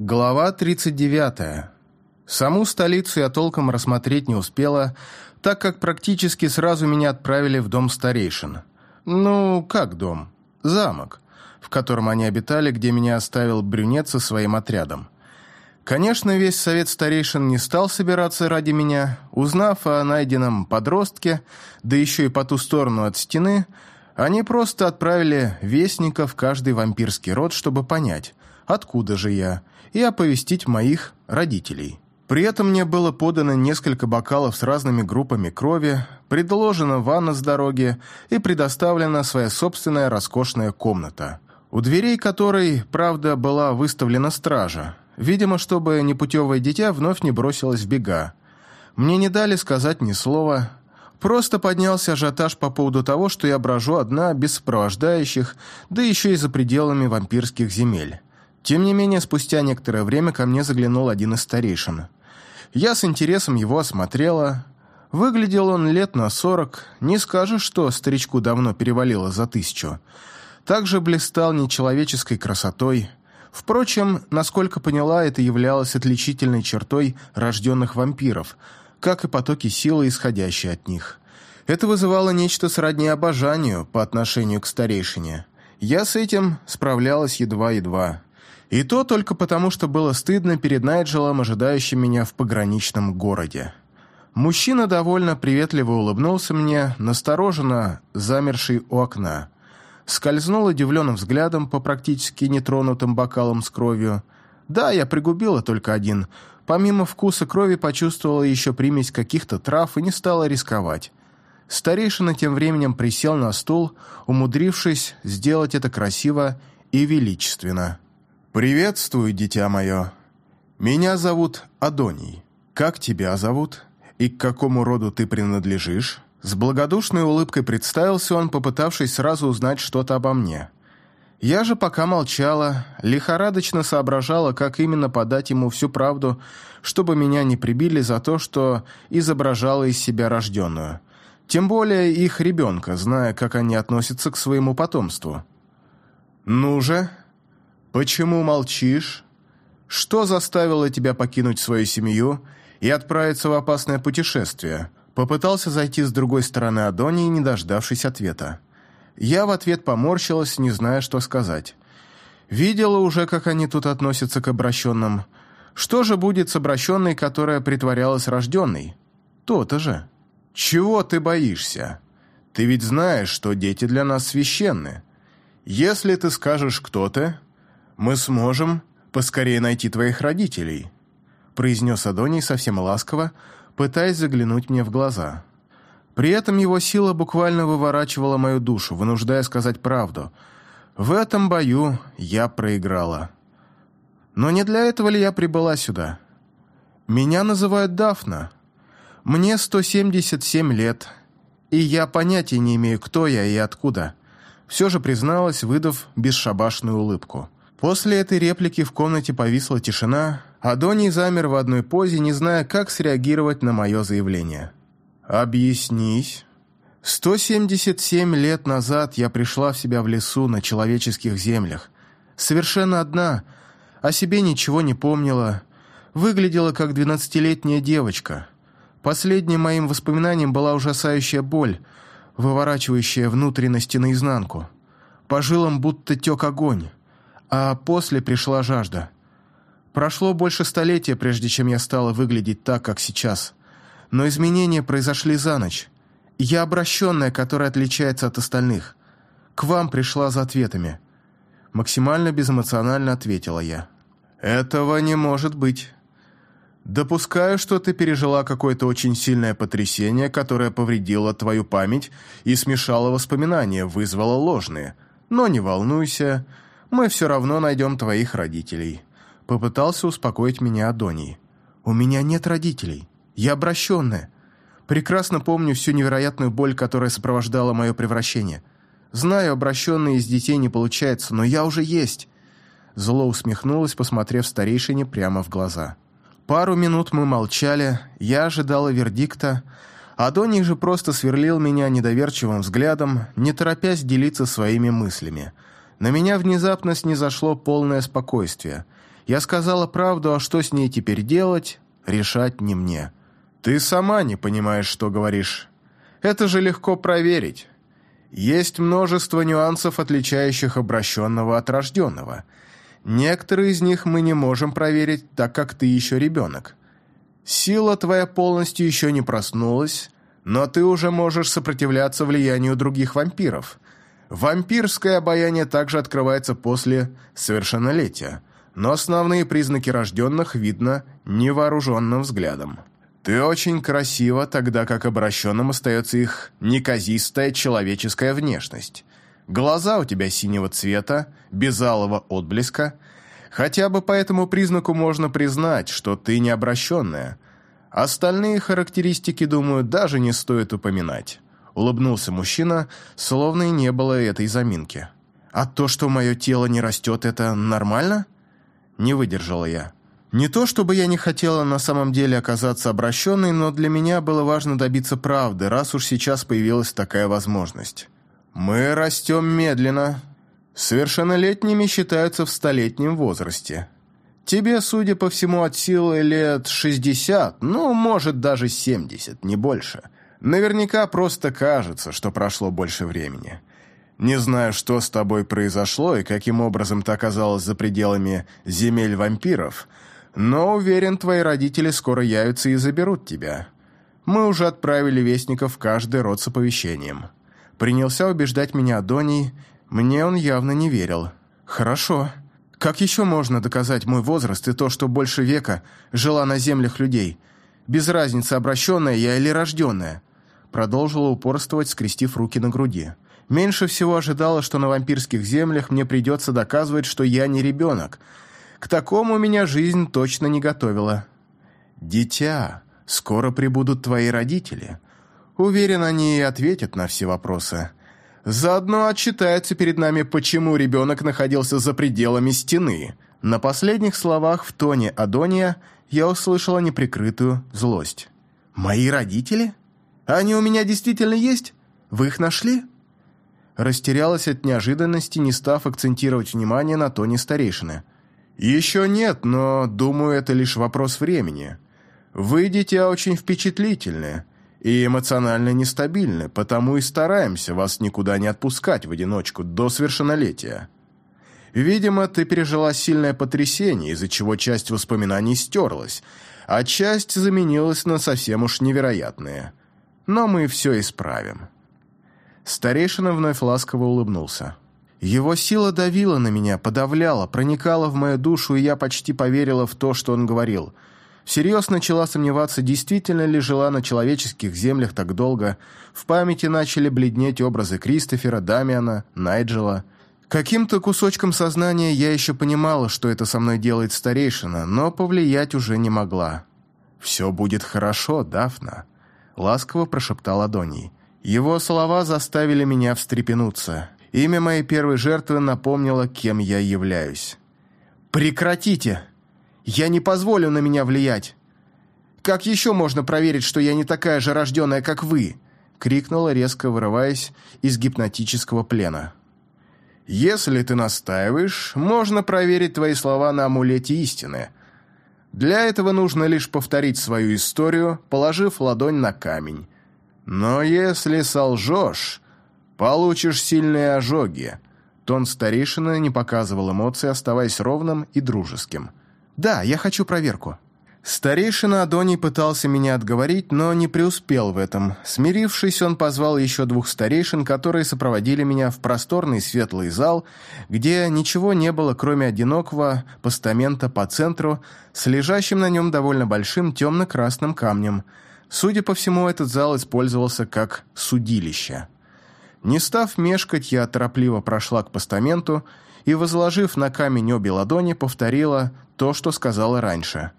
Глава 39. Саму столицу я толком рассмотреть не успела, так как практически сразу меня отправили в дом старейшин. Ну, как дом? Замок, в котором они обитали, где меня оставил брюнет со своим отрядом. Конечно, весь совет старейшин не стал собираться ради меня. Узнав о найденном подростке, да еще и по ту сторону от стены, они просто отправили вестников в каждый вампирский род, чтобы понять, откуда же я, и оповестить моих родителей. При этом мне было подано несколько бокалов с разными группами крови, предложена ванна с дороги и предоставлена своя собственная роскошная комната, у дверей которой, правда, была выставлена стража, видимо, чтобы непутевое дитя вновь не бросилось в бега. Мне не дали сказать ни слова, просто поднялся ажиотаж по поводу того, что я брожу одна без сопровождающих, да еще и за пределами вампирских земель. Тем не менее, спустя некоторое время ко мне заглянул один из старейшин. Я с интересом его осмотрела. Выглядел он лет на сорок, не скажешь, что старичку давно перевалило за тысячу. Также блистал нечеловеческой красотой. Впрочем, насколько поняла, это являлось отличительной чертой рожденных вампиров, как и потоки силы, исходящие от них. Это вызывало нечто сродни обожанию по отношению к старейшине. Я с этим справлялась едва-едва. И то только потому, что было стыдно перед Найджелом, ожидающим меня в пограничном городе. Мужчина довольно приветливо улыбнулся мне, настороженно замерший у окна. Скользнул удивленным взглядом по практически нетронутым бокалам с кровью. Да, я пригубила только один. Помимо вкуса крови почувствовала еще примесь каких-то трав и не стала рисковать. Старейшина тем временем присел на стул, умудрившись сделать это красиво и величественно. «Приветствую, дитя мое. Меня зовут Адоний. Как тебя зовут? И к какому роду ты принадлежишь?» С благодушной улыбкой представился он, попытавшись сразу узнать что-то обо мне. Я же пока молчала, лихорадочно соображала, как именно подать ему всю правду, чтобы меня не прибили за то, что изображала из себя рожденную. Тем более их ребенка, зная, как они относятся к своему потомству. «Ну же, «Почему молчишь? Что заставило тебя покинуть свою семью и отправиться в опасное путешествие?» Попытался зайти с другой стороны Адонии, не дождавшись ответа. Я в ответ поморщилась, не зная, что сказать. Видела уже, как они тут относятся к обращенным. Что же будет с обращенной, которая притворялась рожденной? То-то же. Чего ты боишься? Ты ведь знаешь, что дети для нас священны. Если ты скажешь, кто ты, мы сможем поскорее найти твоих родителей», произнес Адоний совсем ласково, пытаясь заглянуть мне в глаза. При этом его сила буквально выворачивала мою душу, вынуждая сказать правду. В этом бою я проиграла. Но не для этого ли я прибыла сюда? Меня называют Дафна. Мне 177 лет, и я понятия не имею, кто я и откуда. Все же призналась, выдав бесшабашную улыбку. После этой реплики в комнате повисла тишина, а Донни замер в одной позе, не зная, как среагировать на мое заявление. «Объяснись». 177 лет назад я пришла в себя в лесу на человеческих землях. Совершенно одна, о себе ничего не помнила. Выглядела как двенадцатилетняя девочка. Последним моим воспоминанием была ужасающая боль, выворачивающая внутренности наизнанку. По жилам будто тек огонь а после пришла жажда. Прошло больше столетия, прежде чем я стала выглядеть так, как сейчас. Но изменения произошли за ночь. Я обращенная, которая отличается от остальных. К вам пришла за ответами. Максимально безэмоционально ответила я. Этого не может быть. Допускаю, что ты пережила какое-то очень сильное потрясение, которое повредило твою память и смешало воспоминания, вызвало ложные. Но не волнуйся, мы все равно найдем твоих родителей». Попытался успокоить меня Адоний. «У меня нет родителей. Я обращенная. Прекрасно помню всю невероятную боль, которая сопровождала мое превращение. Знаю, обращенные из детей не получается, но я уже есть». Зло усмехнулась, посмотрев старейшине прямо в глаза. Пару минут мы молчали, я ожидала вердикта, Адоний же просто сверлил меня недоверчивым взглядом, не торопясь делиться своими мыслями – на меня внезапно снизошло полное спокойствие. Я сказала правду, а что с ней теперь делать, решать не мне. Ты сама не понимаешь, что говоришь. Это же легко проверить. Есть множество нюансов, отличающих обращенного от рожденного. Некоторые из них мы не можем проверить, так как ты еще ребенок. Сила твоя полностью еще не проснулась, но ты уже можешь сопротивляться влиянию других вампиров. Вампирское обаяние также открывается после совершеннолетия, но основные признаки рожденных видно невооруженным взглядом. Ты очень красива, тогда как обращенным остается их неказистая человеческая внешность. Глаза у тебя синего цвета, без алого отблеска. Хотя бы по этому признаку можно признать, что ты не обращенная. Остальные характеристики, думаю, даже не стоит упоминать. Улыбнулся мужчина, словно и не было этой заминки. «А то, что мое тело не растет, это нормально?» Не выдержала я. Не то, чтобы я не хотела на самом деле оказаться обращенной, но для меня было важно добиться правды, раз уж сейчас появилась такая возможность. Мы растем медленно. Совершеннолетними считаются в столетнем возрасте. Тебе, судя по всему, от силы лет 60, ну, может, даже 70, не больше. Наверняка просто кажется, что прошло больше времени. Не знаю, что с тобой произошло и каким образом ты оказалась за пределами земель вампиров – но уверен, твои родители скоро явятся и заберут тебя. Мы уже отправили вестников в каждый род с оповещением. Принялся убеждать меня Адоний, мне он явно не верил. Хорошо. Как еще можно доказать мой возраст и то, что больше века жила на землях людей? Без разницы, обращенная я или рожденная. Продолжила упорствовать, скрестив руки на груди. Меньше всего ожидала, что на вампирских землях мне придется доказывать, что я не ребенок – к такому меня жизнь точно не готовила. «Дитя, скоро прибудут твои родители. Уверен, они и ответят на все вопросы. Заодно отчитаются перед нами, почему ребенок находился за пределами стены». На последних словах в тоне Адония я услышала неприкрытую злость. «Мои родители? Они у меня действительно есть? Вы их нашли?» Растерялась от неожиданности, не став акцентировать внимание на тоне старейшины – «Еще нет, но, думаю, это лишь вопрос времени. Вы, дитя, очень впечатлительны и эмоционально нестабильны, потому и стараемся вас никуда не отпускать в одиночку до совершеннолетия. Видимо, ты пережила сильное потрясение, из-за чего часть воспоминаний стерлась, а часть заменилась на совсем уж невероятные. Но мы все исправим». Старейшина вновь ласково улыбнулся. Его сила давила на меня, подавляла, проникала в мою душу, и я почти поверила в то, что он говорил. Всерьез начала сомневаться, действительно ли жила на человеческих землях так долго. В памяти начали бледнеть образы Кристофера, Дамиана, Найджела. Каким-то кусочком сознания я еще понимала, что это со мной делает старейшина, но повлиять уже не могла. «Все будет хорошо, Дафна», — ласково прошептал Адоний. Его слова заставили меня встрепенуться. Имя моей первой жертвы напомнило, кем я являюсь. «Прекратите! Я не позволю на меня влиять! Как еще можно проверить, что я не такая же рожденная, как вы?» — крикнула, резко вырываясь из гипнотического плена. «Если ты настаиваешь, можно проверить твои слова на амулете истины. Для этого нужно лишь повторить свою историю, положив ладонь на камень. Но если солжешь, «Получишь сильные ожоги». Тон старейшины не показывал эмоций, оставаясь ровным и дружеским. «Да, я хочу проверку». Старейшина Адоний пытался меня отговорить, но не преуспел в этом. Смирившись, он позвал еще двух старейшин, которые сопроводили меня в просторный светлый зал, где ничего не было, кроме одинокого постамента по центру с лежащим на нем довольно большим темно-красным камнем. Судя по всему, этот зал использовался как судилище. Не став мешкать, я торопливо прошла к постаменту и, возложив на камень обе ладони, повторила то, что сказала раньше.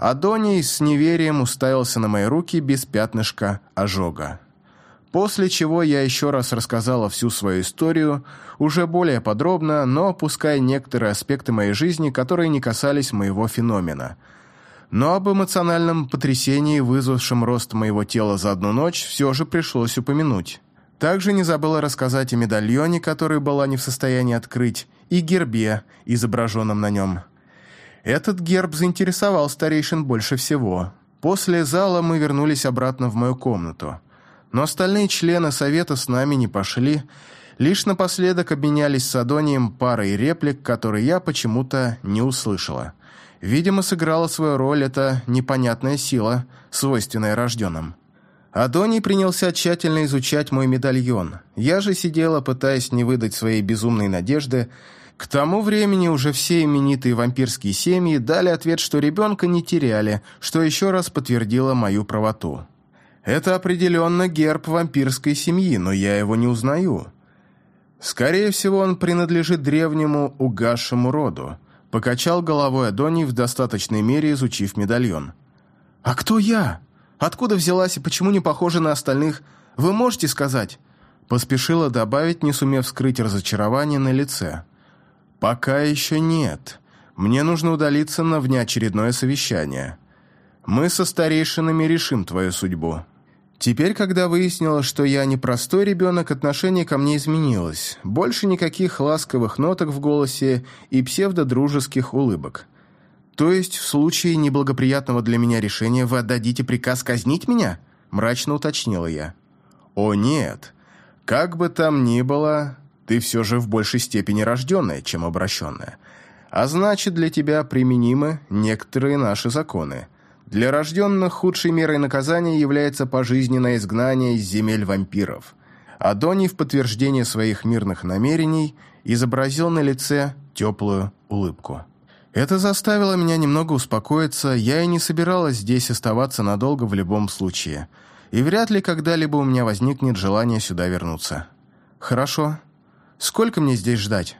Адоний с неверием уставился на мои руки без пятнышка ожога. После чего я еще раз рассказала всю свою историю, уже более подробно, но опуская некоторые аспекты моей жизни, которые не касались моего феномена. Но об эмоциональном потрясении, вызвавшем рост моего тела за одну ночь, все же пришлось упомянуть. Также не забыла рассказать о медальоне, который была не в состоянии открыть, и гербе, изображенном на нем. Этот герб заинтересовал старейшин больше всего. После зала мы вернулись обратно в мою комнату. Но остальные члены совета с нами не пошли, лишь напоследок обменялись с Адонием парой реплик, которые я почему-то не услышала. Видимо, сыграла свою роль эта непонятная сила, свойственная рожденным. Адоний принялся тщательно изучать мой медальон. Я же сидела, пытаясь не выдать своей безумной надежды. К тому времени уже все именитые вампирские семьи дали ответ, что ребенка не теряли, что еще раз подтвердило мою правоту. Это определенно герб вампирской семьи, но я его не узнаю. Скорее всего, он принадлежит древнему угасшему роду. Покачал головой Адоний в достаточной мере, изучив медальон. «А кто я? Откуда взялась и почему не похожа на остальных? Вы можете сказать?» Поспешила добавить, не сумев скрыть разочарование на лице. «Пока еще нет. Мне нужно удалиться на внеочередное совещание. Мы со старейшинами решим твою судьбу». Теперь, когда выяснилось, что я не простой ребенок, отношение ко мне изменилось. Больше никаких ласковых ноток в голосе и псевдодружеских улыбок. То есть, в случае неблагоприятного для меня решения вы отдадите приказ казнить меня? Мрачно уточнила я. О нет. Как бы там ни было, ты все же в большей степени рожденная, чем обращенная. А значит, для тебя применимы некоторые наши законы – для рожденных худшей мерой наказания является пожизненное изгнание из земель вампиров. Адоний в подтверждение своих мирных намерений изобразил на лице теплую улыбку. Это заставило меня немного успокоиться, я и не собиралась здесь оставаться надолго в любом случае, и вряд ли когда-либо у меня возникнет желание сюда вернуться. Хорошо. Сколько мне здесь ждать?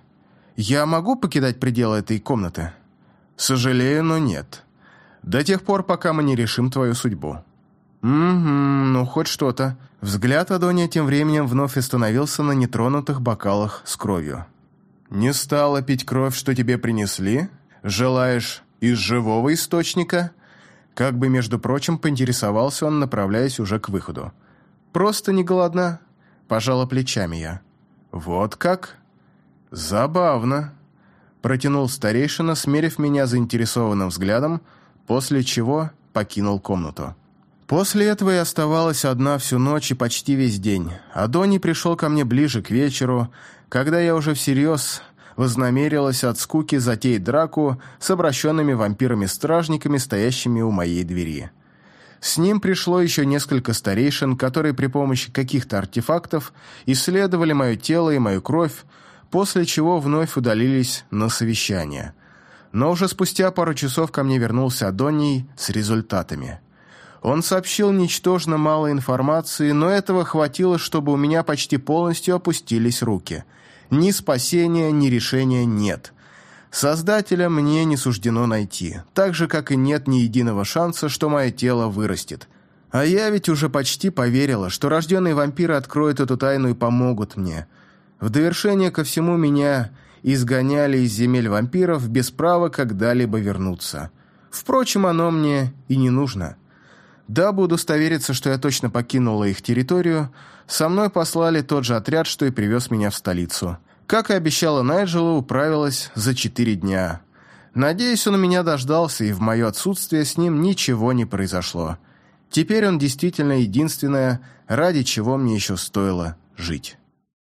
Я могу покидать пределы этой комнаты? Сожалею, но нет. До тех пор, пока мы не решим твою судьбу». «Угу, ну хоть что-то». Взгляд Адония тем временем вновь остановился на нетронутых бокалах с кровью. «Не стала пить кровь, что тебе принесли? Желаешь из живого источника?» Как бы, между прочим, поинтересовался он, направляясь уже к выходу. «Просто не голодна?» – пожала плечами я. «Вот как?» «Забавно», – протянул старейшина, смерив меня заинтересованным взглядом – после чего покинул комнату. После этого я оставалась одна всю ночь и почти весь день, а Донни пришел ко мне ближе к вечеру, когда я уже всерьез вознамерилась от скуки затеять драку с обращенными вампирами-стражниками, стоящими у моей двери. С ним пришло еще несколько старейшин, которые при помощи каких-то артефактов исследовали мое тело и мою кровь, после чего вновь удалились на совещание – но уже спустя пару часов ко мне вернулся Адоний с результатами. Он сообщил ничтожно мало информации, но этого хватило, чтобы у меня почти полностью опустились руки. Ни спасения, ни решения нет. Создателя мне не суждено найти, так же, как и нет ни единого шанса, что мое тело вырастет. А я ведь уже почти поверила, что рожденные вампиры откроют эту тайну и помогут мне. В довершение ко всему меня изгоняли из земель вампиров без права когда-либо вернуться. Впрочем, оно мне и не нужно. Дабы удостовериться, что я точно покинула их территорию, со мной послали тот же отряд, что и привез меня в столицу. Как и обещала Найджелу, управилась за четыре дня. Надеюсь, он меня дождался, и в мое отсутствие с ним ничего не произошло. Теперь он действительно единственное, ради чего мне еще стоило жить».